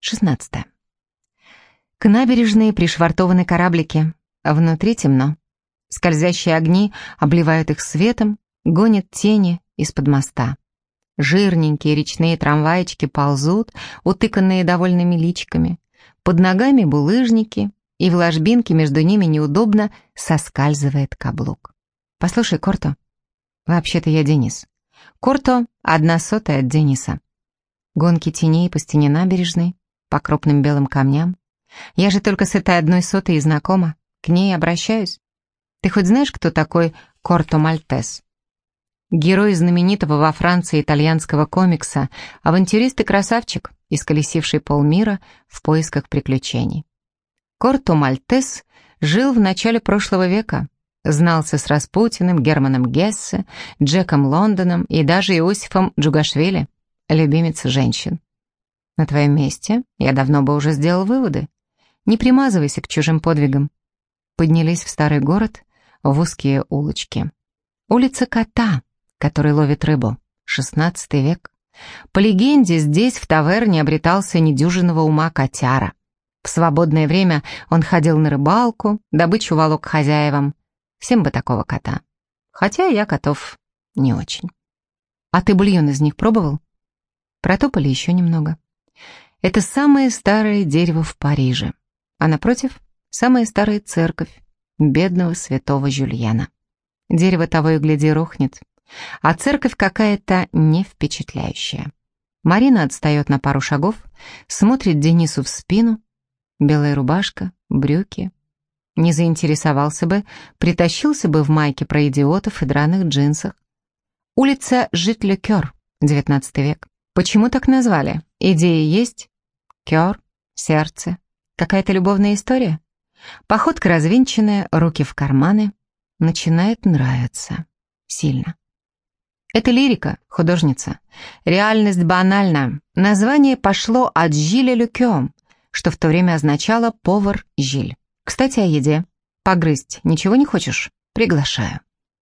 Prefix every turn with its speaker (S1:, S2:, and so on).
S1: 16. К набережной пришвартованы кораблики, внутри темно. Скользящие огни обливают их светом, гонят тени из-под моста. Жирненькие речные трамвайчики ползут, утыканные довольными личками. Под ногами булыжники, и в ложбинке между ними неудобно соскальзывает каблук. «Послушай, Корто». «Вообще-то я Денис». «Корто — одна сотая от Дениса». Гонки теней по стене набережной, по крупным белым камням. Я же только с этой одной сотой и знакома. К ней обращаюсь. Ты хоть знаешь, кто такой Корто Мальтес? Герой знаменитого во Франции итальянского комикса, авантюрист и красавчик, исколесивший полмира в поисках приключений. Корто Мальтес жил в начале прошлого века, знался с Распутиным, Германом Гессе, Джеком Лондоном и даже Иосифом Джугашвили, любимец женщин. На твоем месте я давно бы уже сделал выводы. Не примазывайся к чужим подвигам. Поднялись в старый город, в узкие улочки. Улица Кота, который ловит рыбу. Шестнадцатый век. По легенде, здесь в таверне обретался недюжинного ума котяра. В свободное время он ходил на рыбалку, добычу волок хозяевам. Всем бы такого кота. Хотя я котов не очень. А ты бульон из них пробовал? Протопали еще немного. Это самое старое дерево в Париже, а напротив — самая старая церковь бедного святого Жюльена. Дерево того и гляди рухнет, а церковь какая-то не впечатляющая. Марина отстает на пару шагов, смотрит Денису в спину. Белая рубашка, брюки. Не заинтересовался бы, притащился бы в майке про идиотов и драных джинсах. Улица Житле-Кёр, 19 век. Почему так назвали? Идеи есть? Кёр, сердце. Какая-то любовная история? Походка развинченная, руки в карманы. Начинает нравиться. Сильно. Это лирика, художница. Реальность банальна. Название пошло от Жиля Люкём, что в то время означало «повар Жиль». Кстати, о еде. Погрызть ничего не хочешь? Приглашаю.